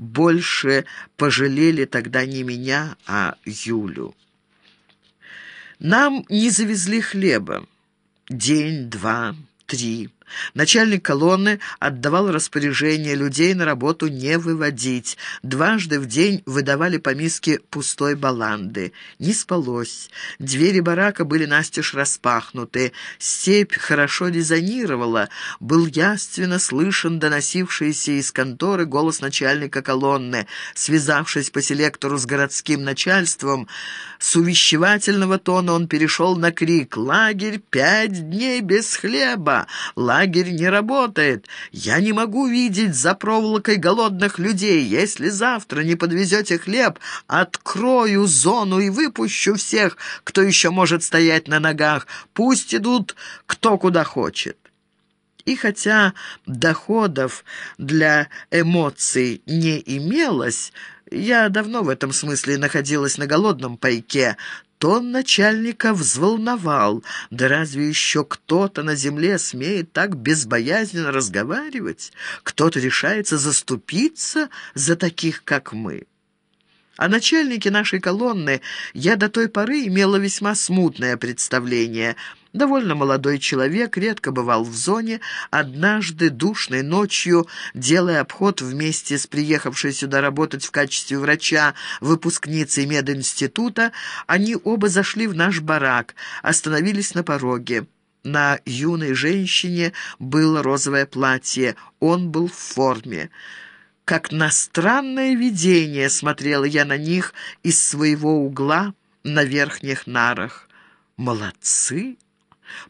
больше пожалели тогда не меня, а Юлю. Нам не завезли хлеба. День, два, три. Начальник колонны отдавал распоряжение людей на работу не выводить. Дважды в день выдавали по миске пустой баланды. Не спалось. Двери барака были настежь распахнуты. Степь хорошо резонировала. Был яственно слышен доносившийся из конторы голос начальника колонны. Связавшись по селектору с городским начальством, с увещевательного тона он перешел на крик «Лагерь пять дней без хлеба! Лагерь лагерь не работает. Я не могу видеть за проволокой голодных людей. Если завтра не подвезете хлеб, открою зону и выпущу всех, кто еще может стоять на ногах. Пусть идут кто куда хочет». И хотя доходов для эмоций не имелось, я давно в этом смысле находилась на голодном пайке, Тон начальника взволновал. Да разве еще кто-то на земле смеет так безбоязненно разговаривать? Кто-то решается заступиться за таких, как мы? О начальнике нашей колонны я до той поры имела весьма смутное представление – Довольно молодой человек, редко бывал в зоне. Однажды, душной ночью, делая обход вместе с приехавшей сюда работать в качестве врача выпускницей мединститута, они оба зашли в наш барак, остановились на пороге. На юной женщине было розовое платье, он был в форме. Как на странное видение смотрела я на них из своего угла на верхних нарах. «Молодцы!»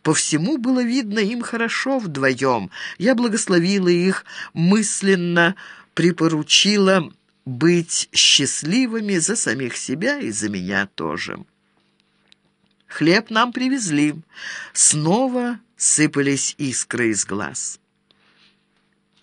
По всему было видно им хорошо вдвоем. Я благословила их, мысленно припоручила быть счастливыми за самих себя и за меня тоже. Хлеб нам привезли. Снова сыпались искры из глаз.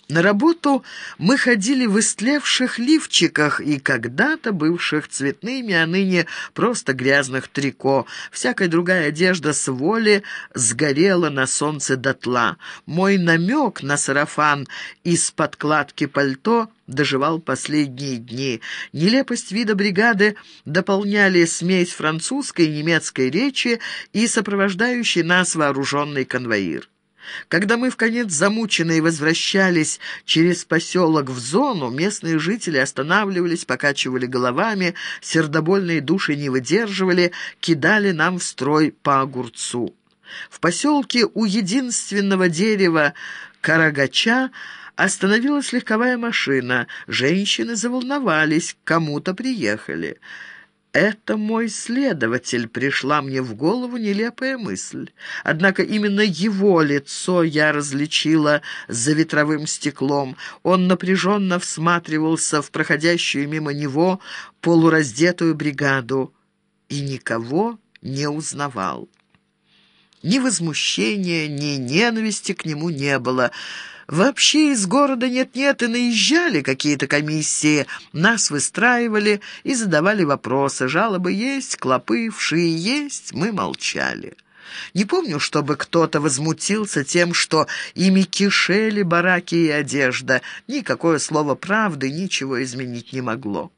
На работу мы ходили в истлевших лифчиках и когда-то бывших цветными, а ныне просто грязных трико. Всякая другая одежда с воли сгорела на солнце дотла. Мой намек на сарафан из подкладки пальто доживал последние дни. Нелепость вида бригады дополняли смесь французской и немецкой речи и сопровождающий нас вооруженный конвоир. Когда мы в конец замученные возвращались через поселок в зону, местные жители останавливались, покачивали головами, сердобольные души не выдерживали, кидали нам в строй по огурцу. В поселке у единственного дерева Карагача остановилась легковая машина. Женщины заволновались, кому-то приехали. «Это мой следователь», — пришла мне в голову нелепая мысль. Однако именно его лицо я различила за ветровым стеклом. Он напряженно всматривался в проходящую мимо него полураздетую бригаду и никого не узнавал. Ни возмущения, ни ненависти к нему не было — Вообще из города нет-нет и наезжали какие-то комиссии. Нас выстраивали и задавали вопросы. Жалобы есть, клопы, вши есть, мы молчали. Не помню, чтобы кто-то возмутился тем, что ими кишели бараки и одежда. Никакое слово правды ничего изменить не могло.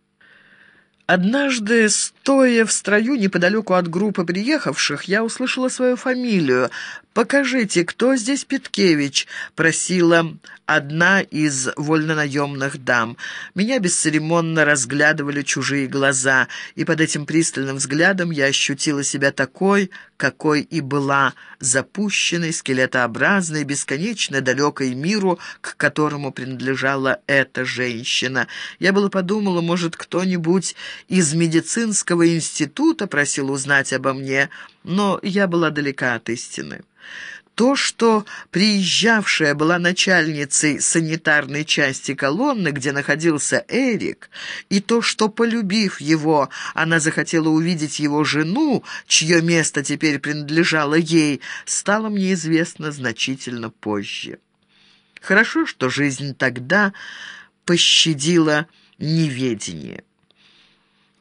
Однажды, стоя в строю неподалеку от группы приехавших, я услышала свою фамилию. «Покажите, кто здесь Петкевич?» — просила одна из вольнонаемных дам. Меня бесцеремонно разглядывали чужие глаза, и под этим пристальным взглядом я ощутила себя такой, какой и была, запущенной, скелетообразной, бесконечно далекой миру, к которому принадлежала эта женщина. Я было подумала, может, кто-нибудь из медицинского института просил узнать обо мне, но я была далека от истины. То, что приезжавшая была начальницей санитарной части колонны, где находился Эрик, и то, что, полюбив его, она захотела увидеть его жену, чье место теперь принадлежало ей, стало мне известно значительно позже. Хорошо, что жизнь тогда пощадила неведение.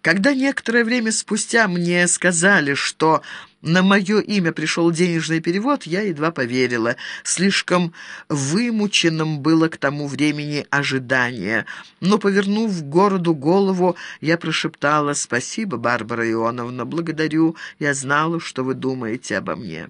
Когда некоторое время спустя мне сказали, что на мое имя пришел денежный перевод, я едва поверила. Слишком вымученным было к тому времени ожидание. Но, повернув городу голову, я прошептала «Спасибо, Барбара Ионовна, благодарю. Я знала, что вы думаете обо мне».